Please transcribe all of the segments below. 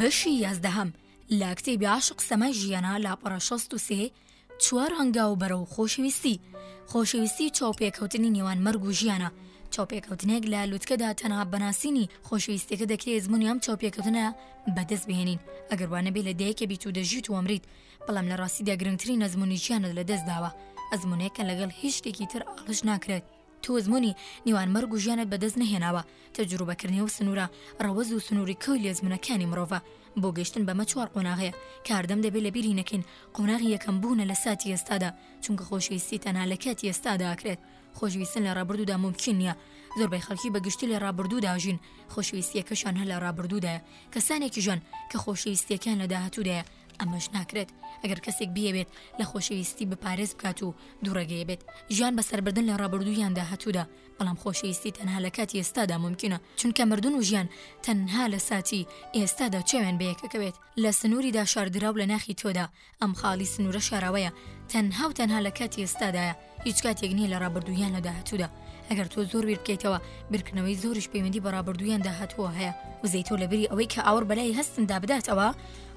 بەشی یازدەهەم لە کتێبی عاشق سەمای ژیانە لاپەڕە 16 چوار هەنگاو بەرە و خۆشەویستی خۆشەویستی چاوپێکەوتنی نێوان مەرگ و ژیانە چاوپێکەوتنێک لە لوتکەدا تەنها بەناسینی خۆشەویستەکە دەکرێت زمانی ئەم چاوپێکەوتنە بەدەست بهێنین ئەگەر وانەبێ لە دەیەکە بیت و دەژیت وەمریت بەڵام لە ڕاستیدا گرنگترین ئەزموونی ژیانت لەدەست داوە، ئەزموونێک کە لەگەڵ هیچ شتێکی تر ئاڵش ناکرێت. تۆ ئەزموونی نێوان مەرگ و ژیانت بەدەست نەهێناوە، تەجروبەکردنی ئەو سنوورە ڕەوەز و سنووری کەوی ئەزموونەکانی مرۆڤە. بۆ گەیشتن بەمە چوار قۆناغ هەیە کە هەردەم دەبێت لەبیری نەکەین، قۆناغی یەکەم بوونە لە ساتی ئێستادا، چونکە خۆشویستی تەنها لە کاتی ئێستادا ئەکرێت، خۆشویستن لە ڕابردوودا مومکین نییە، زۆربەی خەڵکی بە گشتی لە ڕابردوودا ئەژین، خۆشویستییەکەشیان هەر لە ڕابردوودایە، کەسانێکیش هەن کە خۆشەویستییەکەیان لە داهاتوودایە، ئەمەش ناکرێت ئەگەر کەسێک بیەوێت لە خۆشەویستی بپارێز بکات و دووڕێگەیە بێت ژیان بە سەربردن لە ڕابردوو یان داهاتوودا بەڵام خۆشەویستی تەنها لە کاتی ئێستادا ممکنە چونکە مردن و ژیان تەنها لە ساتی ئێستادا چاوێن بەیەکەکەوێت لە سنووریدا شاردراو لە ناخی تۆدا ئەم خاڵی سنوورە شاراوەیە تەنها و تەنها لە کاتی ئێستادایە هیچ کاتێک نییە لە ڕابردوو یان لە داهاتوودا ئەگەر تۆ زۆر بیر بکەیتەوە بیرکردنەوەی زۆریش پەیوەندی بە ڕابردوویان داهاتووە هەیە وزەی تۆ لەبری ئەوەی کە ئاوڕ بەلای هەستندا بداتەوە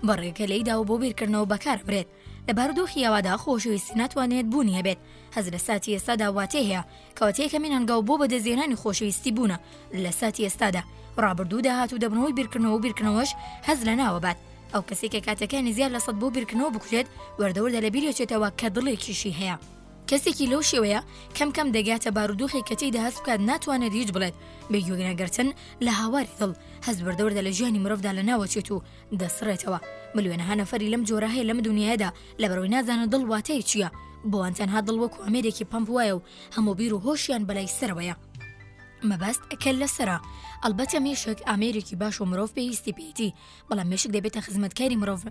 بە ڕێگە لەیداوە بۆ بیرکردنەوە بەکار برێت لە بارودۆخی ئەوادا خۆشەویستی ناتوانێت بوونی هەبێت هەز لە ساتی ئێستادا واتێ هەیە کەواتەیەکە مینانگاو بۆ بەدەزیێنانی خۆشەویستی بوونە لە ساتی ئێستادا ڕابردوو داهات و دەبنەوەی بیرکردنەوە بیرکردنەوەش هەز لە ناوەبات ئەو کەسەی کە کاتەکانی زیاد لە سەد بۆ بیرکردنەوە بکوژێت، وردەوردە لەبیر ئەچێتەوە کە دڵێکیشی هەیە. کەسێکی لەو شێوەیە کەم کەم دەگاتە بارودۆخێک کە تێیدا هەست بکات ناتوانێت هیچ بڵێت بێ گوێگرتن لە هاواری دڵ، هەست وردە وردە لە ژیانی مرۆڤدا لەناو ئەچێت و دەسڕێتەوە. ملیۆنەها نەفەری لەم جۆرە هەیە لەم دونیایەدا لەبەرئەوەی نازانن دڵ واتای چییە، بۆ وان تەنها دڵ وەکو ئامێرێکی پەمپ وایە و هەموو بیر و هۆشیان بەلای سەرەوەیە. مەبەست کەللەسەرە. ئەڵبەتە مێشک ئامێرێکی باشە و مرۆڤ پێویستی پێیەتی، بەڵام مێشک دەبێتە خزمەتکاری مرۆڤ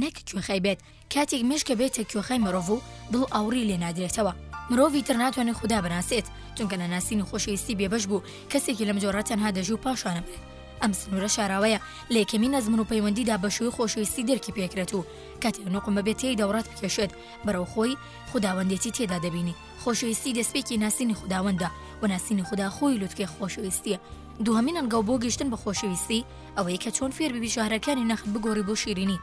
نەک کوێخای بێت کاتێک مێشکە بێتە کوێخای مرۆڤ و دڵ ئاوڕی لێ نادرێتەوە مرۆڤی تر ناتوانێت خوددا بناسێت چونکە نەناسینی خۆشەویستی بێبەش بوو کەسێکی لەم جۆرە تەنها دەژوو پاشانە بێت ئەم سنوورە شاراوەیە لە یەکەمی نەزمن و پەیوەندیدا بەشوی خۆشەویستی دەرکی پێکرێت و کاتێک نوقمە بێت تێی دەوڕات بکێشێت بەرەو خۆی خودداوەندێتی تێدا دەبینی خۆشەویستی دەستپێکی ناسینی خودداوەندە و ناسینی خوددا خۆی لوتکەی خۆشەویستیە دوهمین ئەنگاو بۆ گەشتن بە خۆشەویستی ئەوەی کە چۆن فێر ببی شەهرەکانی نەخت بگۆڕی بۆ شیرینی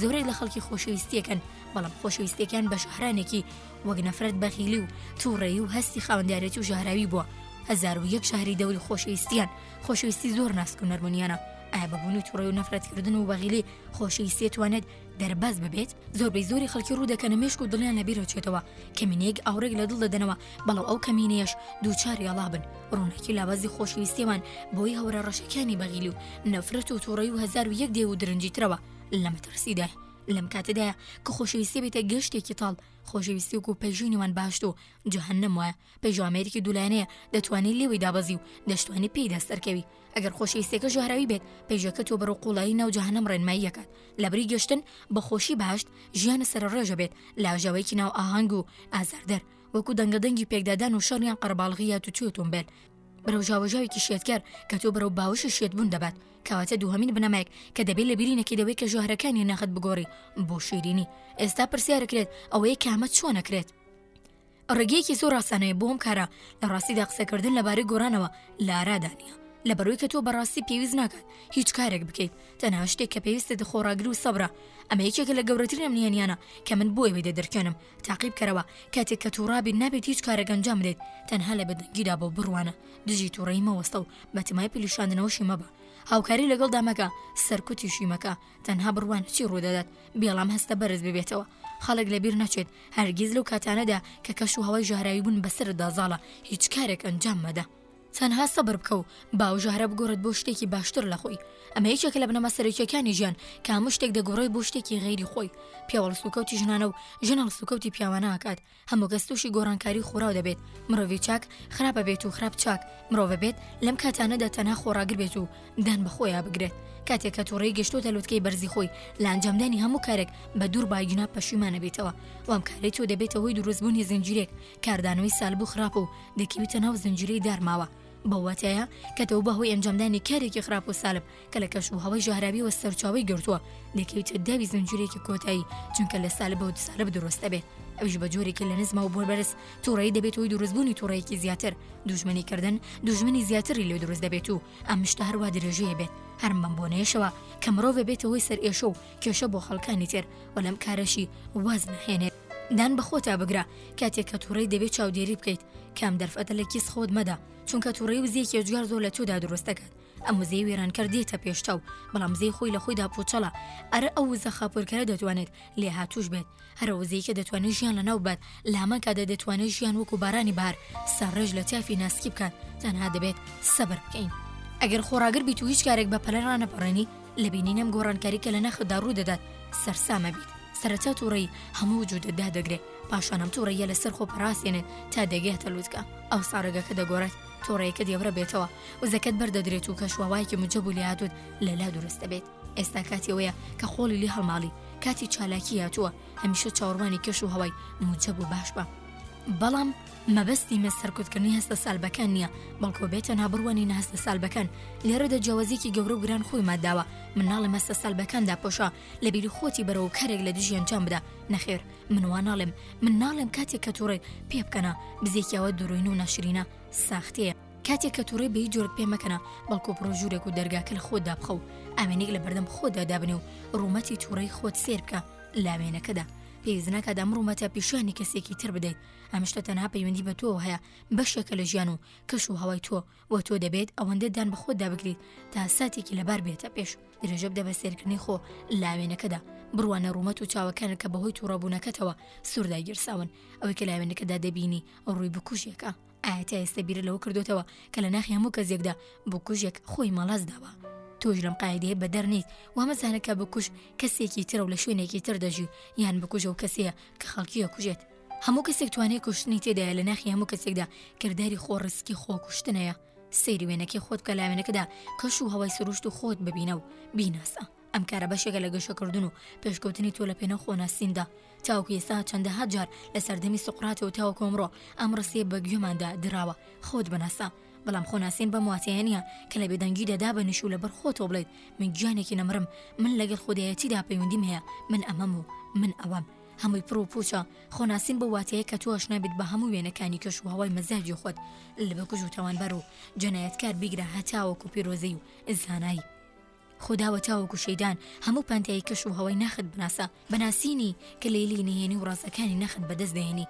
زۆرێک لە خەڵکی خۆشەویستیەکەن بەڵام خۆشەویستەکان بە شەهرانێکی وەک نەفرەت بەخیلی و تووڕێی و هەستی خاوەندارێت و ژاراوی بووە هزار و یەک شاری دەوری خۆشەویستیان خۆشەویستی زۆر ناسک و نەرمونیانە ئایا بەبوونی توڕێ و نەفرەتکردن و بەغیلی خۆشەویستێ توانێت دەرباز ببێت زۆربەی زۆری خەڵکی ڕوو دەکەنە مێشک و دڵیان لەبیر ئەچێتەوە کەمینەیەک ئاوڕێک لە دڵ دەدەنەوە بەڵام ئەو کەمینەیەش دووچاری ئەڵا بن ڕووناکی لاوازی خۆشەویستیمان بۆی هەورە ڕەشەکانی بەغیلی و نەفرەت و تووڕەی و هەزار و یەک دێو و درنجی ترەوە لە مەترسیدایە لەم کاتەدایە کە خۆشەویستی بێتە گەشتێکی تاڵ خۆشەویستی وکو پەیژینیوان باشتۆ جەهەنەم وایە پێشوامەیرکی دولایەنەیە دەتوانی لێوەی دابەزی و دەشتوانی پێی دەست ئەرکەوی ئەگەر خۆشەیستێکە ژەهراوی بێت پەیژەکە تۆ بەرەو قوڵایی ناو جەهەنەم ڕێنمایی ئەکات لەبری گەشتن بە خۆشی بەهەشت ژیانە سەرە ڕێژە بێت لە ئاژاوەیەکی ناو ئاهەنگ و ئازاردەر وەکو دەنگە دەنگی پێکدادان و شەڕ یان قەرەباڵغی یات و توێ تۆمبێل بەرەو ژاوەژاوێکی شێتکەر کە تۆ بەرەو باوەشی شێتبوون دەبات کەواتە دووهەمین بنەمایەک کە دەبێت لە بیری نەکەیت ئەوەیە کە ژەهرەکانی نەخت بگۆڕی بۆ شیرینی ئێستا پرسیارەکرێت ئەوەیە کە ئەمە چۆن ئەکرێت ڕێگەیەکی زۆر ڕاسانەیە بۆ ئەم کارە، لە ڕاستیدا قسەکردن لەبارەی گۆڕانەوە لە ئارادا نییە، لەبەرئەوەی کە تۆ بەڕاستی پێویست ناکات هیچ کارێک بکەیت، تەنها شتێک کە پێویستت خۆڕاگری و سەبرە، ئەمە یەکێکە لە گەورەترین ئەم نهێنییانە کە من بۆ ئێوەی دەدرکێنم، تاقیبکەرەوە، کاتێک کە تووڕا بیت نابێت هیچ کارێک ئەنجام بدەیت، تەنها لە بێدەنگیدا بۆ بڕوانە، دژی تووڕەیی مەوەستە و بەتەمای پلیشاندنەوەشی مەبە، هاوکاری لەگەڵدا مەکە، سەرکوتیشی مەکە. تەنها بڕوان چی ڕوودەدات بێڵام هەستە بەرز ببێتەوە خەڵک لەبیر نەچێت هەرگیز لەو کاتانەدا کە کەش و هەوای ژەهراوی بوون بەسەردا زاڵە هیچ کارێک ئەنجام مەدە تەنها سەبر بکە و باو ژەهرە بگۆڕێت بۆ شتێکی باشتر لە خۆی ئەمە یەکێک لە بنەمە سەرەکیەکانی ژیان کە هەموو شتێک دەگۆڕێت بۆ شتێکی غیری خۆی پیاوەڵ سوکەوتی ژنانە و ژنەڵ سوکەوتی پیاوانە ئاکات هەموو کەس تووشی گۆڕانکاری خۆراو دەبێت، مرۆڤی چاک خراپە بێت و خراپ چاک مرۆڤە بێت، لەم کاتانەدا تەنها خۆڕاگر بێت و دان بە خۆیا بگرێت، کاتێک کە توڕەی گەشتۆتە لوتکەی بەرزی خۆی لە ئەنجامدانی هەموو کارێک بە دوور باگینا پەشیمان ئەبێتەوە و ئەم کارەی تۆ دەبێتە هۆی دروست بوونی زنجیرەیەک کاردانەوەی سالب و خراپ و دەکیویتە ناو زنجیرەی دارماوە بەو واتایە کە تۆ بە هۆی ئەنجامدانی کارێکی خراپ و سالب کە لە کەش و هەوای ژەهراویەوە سەرچاوەی گرتووە دەکەویتە داوی زنجیرێکی کۆتایی چونکە لە سالە بە سالب دروست دەبێت ئەوش بە جۆرێکی لە نزمەوە بۆ بەرز تووڕەی دەبێت هۆی دروستبوونی تووڕەیەکی زیاتر دوژمنی کردن دوژمنی زیاتری لێ دروست دەبێت و ئەم شتە هەروە درێژەیە بێت هەرم بەم بۆنەیەشەوە کە مرۆڤ بێتە هۆی سەر ئێشە و کێشە بۆ خەڵکانی تر و لەم کارەشی واز نهێنێت دان بەخۆتا بگرە کاتێک کە تووڕی دەبێت چاودێری بکەیت کام دەرفەتە لە کیس خۆت مەدە چونکە تووڕی وزیەکی ئەجگار زۆر لە تۆدا دروست دەکات ئەم وزەی وێرانکەر دێتە پێشچاو، بەڵام وزەی خۆی لە خۆیدا پووچەڵە. ئەرە ئەو وزە خاپوورکەرە دەتوانێت لێهاتووش بێت. هەرە وزەیەکە دەتوانێت ژیان لەناو ببات، لامەکاتدا دەتوانێت ژیان وەکوو بارانی بەهار ساڕێژ لە تافی ناسکی بکات، تەنها دەبێت سەبر بکەین. ئەگەر خۆڕاگر بیت و هیچ کارێک بە پەلە ڕانەپەڕێنی، لە بینینی ئەم گۆڕانکاری کە لە ناختدا ڕوو دەدات سەرسام ئەبیت. سەرەتا تووڕەیی هەموو وجوودت دادەگرێت، پاشان ئەم تووڕەییە لەسەر خۆ پەڕاستێنێت تا دەگاتە لووتکە. ئەوسا ڕێگەکە دەگۆڕێت، تووڕەییەکەت گەورە بێتەوە. وزەکەت بەردەدرێت و کەش وەوایکی مجەب و لادوت لەلا دروست دەبێت ئێستا کاتیەوەیە کە خۆڵی لێ هەڵماڵی کاتی چالاکی هاتووە هەمیشە چاوەڕوانی کەش و هەوای مجەب و باش بە بەڵام مەبەستی مە سەرکوتکردنی هەستە سالبەکان نییە بەڵکۆ بێتەنها بڕوانینە هەستە سالبەکان لێرەدا جیاوازیکی گەورە و گران خۆی ماداوە مناڵی مەستە سالبەکاندا پۆشە لە بیری خۆتی بەرەوە کارێک لە دژیان جام بدە نەخێر منوا ناڵێم من ناڵێم کاتێک کە تووڕێت پێ بکەنە بزێکیاوە دروین و ناشرینە ساختەیە کاتێک کە توڕەی بە هیچ جۆرێک پێ مەکەنە، بەڵکو بڕۆ ژوورێک و دەرگاکە لە خۆتدا بخە و ئاوێنەیەک لە بەردەم خۆتدا دابنێ و ڕوومەتی توڕەی خۆت سەیر بکە لە ئاوێنەکەدا. پێویست ناکات ئەم ڕوومەتە پیشانی کەسێکی تر بدەیت، ئەم شتە تەنها پەیوەندی بە تۆوە هەیە، بەشێکە لە ژیان و کەش و هەوای تۆ و تۆ دەبێت ئەوەندە دان بە خۆتدا بگریت تا ساتێکی لەبار بێتە پێش. درێژە بدە بە سەیرکردنی خۆ لە ئاوێنەکەدا، بڕوانە ڕوومەت و چاوەکانت کە بەهۆی توڕەبوونەکەتەوە سوورداگیرساون، ئەوەی کە لە ئاوێنەکەدا دەبینی ڕووی بکوژێکە، ئایا تا ئێستە بیرت لەوە کردوتەوە کە لە ناخی هەموو کەسێکدا بکوژێک خۆی مەڵاس داوە تۆش لەم قاعدەیە بەدەر نیت وامەزانە کە بکوژ کەسێکی ترە و لە شوێنێکی تر دەژی و یان بکوژە و کەسەیە کە خەڵکیە کوژێت هەموو کەسێک توانێ کوشتنی تێدایە لە ناخی هەموو کەسێکدا کردداری خۆ ڕسکی خۆ کوشتنەیە سەیری وێنەکەی خۆت بکە لاوێنەکەدا کەش و هەوای سروشت و خۆت ببینە و بیناسە ئەم کارە بەشێکە لە گەشەکردن و پێشکەوتنی تۆ لە پێناو خۆناسیندا تاوکو ئێستا چەندەها جار لە سەردەمی سوقراتەوە تاوەکو ئەمڕۆ ئەم ڕستەیە بە گوێماندا دراوە خۆت بناسە بەڵام خۆناسین بەم واتایە نییە کە لە بێدەنگیدا دابنیش و لەبەر خۆتەوە بڵێت من گیانێکی نەمرم من لەگەڵ خودایەتیدا پەیوەندیم هەیە من ئەمەم و من ئەوەم هەمووی پڕ و پوچە خۆناسین بە واتەیە کە تۆ ئەشنابیت بە هەموو وێنەکانی کەش و هەوای مەزاجی خۆت لە بەکوژ و تاوانبار و جەنایەتکار بیگرە هەتاوەکو پیرۆزەی و زانایی خودا و تاوەک و شەیدان هەموو پانتایی کەش و هەوای ناخت بناسە بە ناسینی کە لەیلی نهێنی و ڕاستەکانی نەخت بەدەست بهێنی.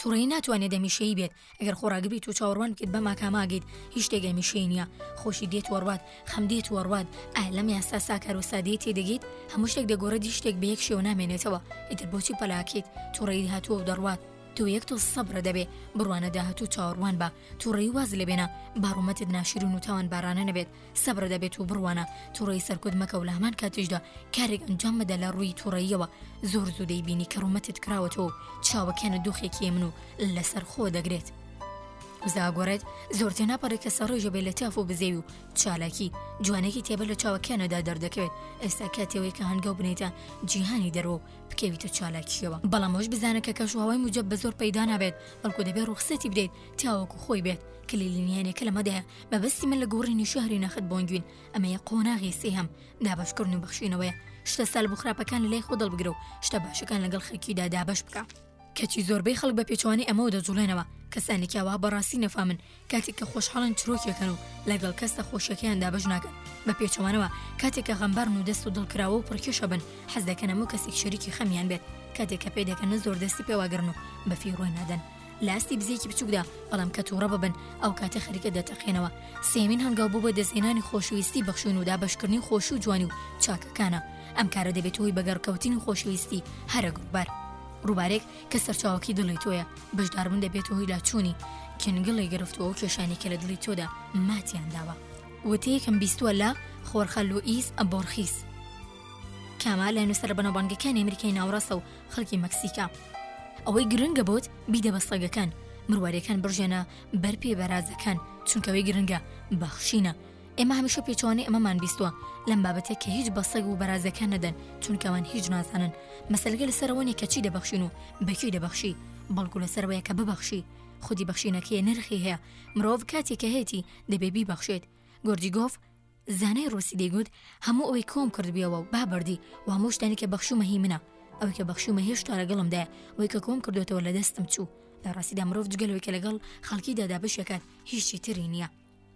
توڕەیی ناتوانێت هەمیشەیی بێت ئەگەر خۆڕاگبیت و چاوەڕوان بکەیت بە ماکاماگەیت هیچ شتێک هەمیشەیی نییە خۆشی دێت و ڕوات خەم دێت و ڕوات ئایا لەم یاسا ساکار و سادەیە تێدەگەیت هەموو شتێک دەگۆڕێت هیچ شتێک بەیەک شێوە نامێنێتەوە ئیتر بۆچی پەلەاکەیت توڕەیی هاتووە و دەڕوات تۆ یەک دڵ سەبرە دەبێ بڕوانە داهاتوو چاوەڕوان بە توڕەیی واز لێبێنە، باڕومەتت ناشرین و تاوانبارانە نەبێت، سەبرە دەبێت و بڕوانە، توڕەیی سەرکوت مەکە و لە هەمان کاتیشدا کارێک ئەنجام مەدە لە ڕووی توڕەییەوە، زۆر زوو دەیبینی کە ڕومەتت کراوەتەوە و چاوەکانت دۆخێکی ئێمن و لەسەر خۆ دەگرێت. وزە ئەگۆڕێت، زۆر تێناپەڕی کە سەڕێژە بێت لە تاف و بزێوی و چالاکی، جوانێکی تێبەر لە چاوەکانتدا دەردەکەوێت، ئێستا کاتی ئەوەیە کە هەنگاو بنێیتە جیهانی دەرەوە و بکەویتە چالاکییەوە، بەڵام ئەوەش بزانە کە کەشوهەوای موجەب بە زۆر پەیدا نابێت، بەڵکو دەبێت ڕوخسەتی بدەیت تاوەکو خۆی بێت کلیلی نهێنێکە لەمەدایە مەبەستی من لە گۆڕینی شاری نەخت بۆنگوین ئەمەیە قۆناغی سێهەم دابشکردن و بەخشینەوەیە شتە سال بۆ خراپەکان لە لای خۆ دەڵبگرە و شتە باشەکان لەگەڵ خەرکیدا دابش بکە کەچی زۆربەی خەڵک بە پێچوانەی ئەمەوە دەجوڵێنەوە کەسانێکیاوا بەڕاستی نەفامن کاتێک کە خۆشحاڵن چرۆکیەکەن و لەگەڵ کەس لە خۆشیەکەیان دابەش ناکەن، بە پێچەوانەوە کاتێک کە غەمبارن و دەست و دڵ کراوە و پڕکێشە بن حەز دەکەن هەموو کەسێک شەریکی خەمیان بێت، کاتێک کە پێدەکەنن زۆر دەستی پێواگرن و بە فی ڕۆی نادەن لە ئاستی بزێکی بچوکدا بەڵام کە توڕە ببن ئەو کاتە خەریکە دەتەقێنەوە، سێیەمین هەنگاو بۆ بەدەست هێنانی خۆشویستی بەخشین و دابەشکردنی خۆشی و جوانی و چاکەکانە ئەم کارە دەبێتە هۆی بەگەڕکەوتنی خۆشویستی هەرە گروبار ڕوبارێک، کە سەرچاوەکەی دڵی تۆیە، بەشداربوون دەبێتە هۆی لاچوونی کینگلی گرفت و ئەو کێشانەی کە لە دڵی تۆدا ماتیان داوە. وتەیەکم بیستووە لە، خۆرخە لوئیس بۆرخیس کاما، لە نووسەرە بەناوبانگەکانی ئەمریکای ناوەڕاستە و خەڵکی مەکسیکە، ئەوەی گرنگە بۆت بیدە بە سەگەکان، مروارییەکان بڕژێنە بەر پێی بەرازەکان، چونکە ئەوەی گرنگە بەخشینە. ئێمە هەمیشە پێچوانەی ئەمەمان بیستوە لەم بابەتە کە هیچ بە سەگ و بەرازەکان نەدەن چونکەوان هیچ نازانن مەسەلگە لەسەرەوەنی کە چی دەبەخشین و بەکی دەبەخشی بەڵکو لەسەرەوەیە کە ببەخشی خودی بەخشینەکەی نرخی هەیە مرۆڤ کاتێک کە هەیەی دەبێ بیبەخشێت گۆردی گۆف زانای ڕوسی دەیگوت هەموو ئەوەی کۆم کردبیەوە و بابردی و هەموو شتانی کە بەخشومە هی منە ئەوەی کە بەخشومە هێشتا لەگەڵمدایە وەی کە کۆم کردوێتەوە لە دەستم چوو لە ڕاستیدا مرۆڤ جگەلەوەی کە لەگەڵ خەڵکیدا دابشەکات هیچی تری نییە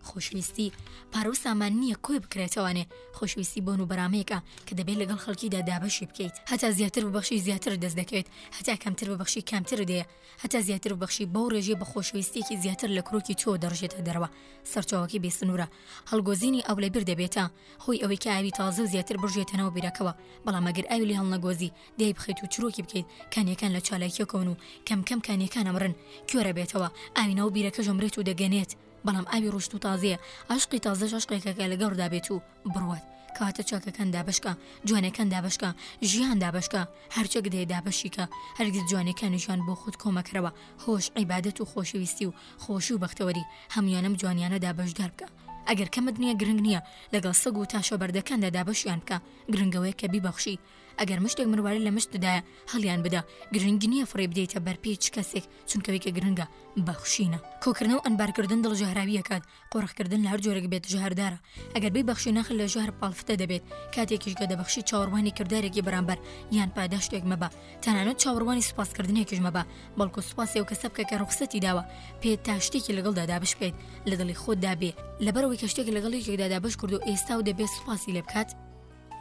خۆشویستی پارەو سامان نییە کۆی بکرێتەوانێ، خۆشویستی بۆن و بەرامەیەکە کە دەبێت لەگەڵ خەڵکیدا دابەشی بکەیت، هەتا زیاتر ببەخشی زیاترت دەست دەکەوێت، هەتا کەمتر ببەخشی کەمترت دەیە، هەتا زیاتر ببەخشی بەو ڕێژەی بە خۆشویستیەکی زیاتر لە کرۆکی تۆوە دەڕژێتە دەرەوە، سەرچاوەکەی بێ سنوورە، هەڵگۆزینی ئاو لە بیر دەبێتە هۆی ئەوەی کە ئاوی تازە و زیاتر بڕژێتە ناو بیرەکەوە، بەڵام ئەگەر ئاوی لێ هەڵنەگۆزی دایبخەیت و چرۆکی بکەیت کانیەکان لە چالاکیەکەون و کەم کەم کانیەکان ئەمرن، کیۆرەبێتەوە، ئاوی ناو بیرەکەش ئەمرێت و دەگەنێت، بەڵام ئاوی ڕۆشتوو تازەیە عەشقی تازەش عەشقێکە کە لەگەڕدا بێت و بڕوات کاتە چاکەکان دابەشکە جوانەکان دابەشکە ژیان دابەشکە هەرچەک دێ دابەشیکە هەرگیز جوانەکانی ژیان بۆ خۆت کۆمەکەرەوە هۆش عیبادەت و خۆشەویستی و خۆشی و بەختەوەری هەموویانەم جوانیانەدا بەشدار بکە ئەگەر کەمت نییە گرنگ نییە لەگەڵ سەگ و تاشە بەردەکاندا دابەشیان بکە گرنگەوەیە کە بیبەخشی ئەگەر مشتێک مرواری لە مشت دایە هەڵیان بدە گرنگ نییە فڕێ بدەیتە بەر پێی چ کەسێک چونکەوەی کە گرنگە بەخشینە کۆکردنە و ئەنبارکردن دڵ ژەهراویەکات قۆرخکردن لە هەر جۆرەێک بێت ژەهردارە ئەگەر بی بەخشی نەخل لە ژەهر پاڵفتە دەبێت کاتێکیش گە دەبەخشی چاوەڕوانی کردارێکی بەرامبەر یان پاداشتێک مەبە تەنانەت چاوەڕوانی سوپاسکردنێکیش مەبە بەڵکو سوپاسی و کەسە بکە کە ڕوخسەتی داوە پێ تا شتێکی لەگەڵدا دابش بکەیت لە دڵی خۆتدا بێ لەبەرەوەی کە شتێک لەگەڵ یەکێکدا دابش کرد و ئێستا و دەبێت سوپاسی لێ بکات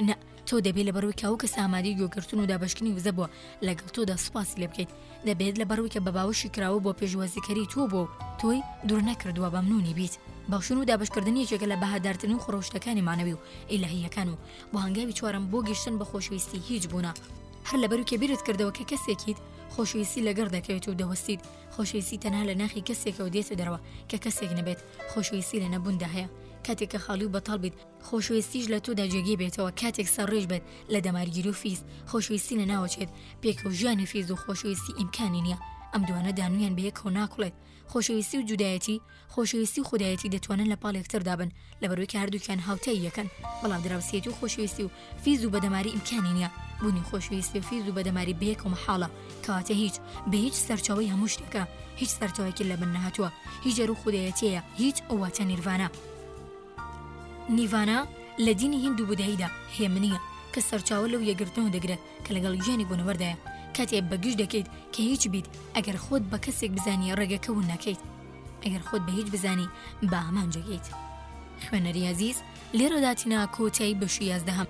نا، تۆ دەبێت لەبەروی کە ئەو کەسە ئامادەی گوێگرتن و دابەشکردنی وزە بووە لەگەڵ تۆدا سوپاسی لێ بکەیت، دەبێت لەبەروی کە بە باوەشی کراوە بۆ پێشوازیکەری تۆ بووە و تۆی دوور نەکردووە بەمنونی بیت. باوشون و دابەشکردن یەکێکە لە بەهادارترین و خڕۆشتەکانی مەعنەوی و ئیلاهییەکان و بۆ هەنگاوی چوارەم بۆ گەشتن بە خۆشویستی هیچ بوونە، هەر لەبەروی کە بیرت کردەوە کە کەسێکیت خۆشویستی لەگەڵ دەکەوێت و دەوەستیت، خۆشویستی تەنها لە ناخی کەسێکەوە دێتە دەرەوە کە کەسێک نەبێت، خۆشویستی لە نەبووندا هەیە کاتێک کە خاڵی و بەتاڵ بیت، خۆشویستیش لە تۆدا جێگەی بێتەوە کاتێک سەرڕێژ بێت لە دەمارگیر و فیز خۆشویستی لە ناوەچێت پێکە و ژیانی فیز و خۆشویستی ئیمکانی نییە ئەم دوانە دانویان بەیەکەوە ناکڵێت خۆشەویستی و جودایەتی خۆشەویستی و خودایەتی دەتوانن لە پاڵ یەکتردا بن لەبەروی کە هەردووکیان هاوتای یەکەن بەڵام دراوسێتی و خۆشویستی و فیز و بەدەماری ئیمکانی نییە بوونی خۆشویستی و فیز و بەدەماری بەیەک و محاڵە کەواتە هیچ بە هیچ سەرچەوەی هەموو شتەکە هیچ سەرچەوەکی لە بن نەهاتووە هیچ جەرو خودایەتیەیە هیچ ئەوواتە نیرڤانە نیڤانا لە دینی هیند و بوداییدا هێمنییە، کە سەرچاوە لەو یەکگرتنەوە دەگرێت کە لەگەڵ گیانی بوونەوەردایە. کاتێ بە گژ دەکەیت کە هیچ بیت، ئەگەر خۆت بە کەسێک بزانی ڕێگەکە ون ناکەیت. ئەگەر خۆت بە هیچ بزانی بە ئامانجێک گەیت. خوێنەری ئازیز، لێرەدا تینا کۆتایی بەشی یازدەهەم.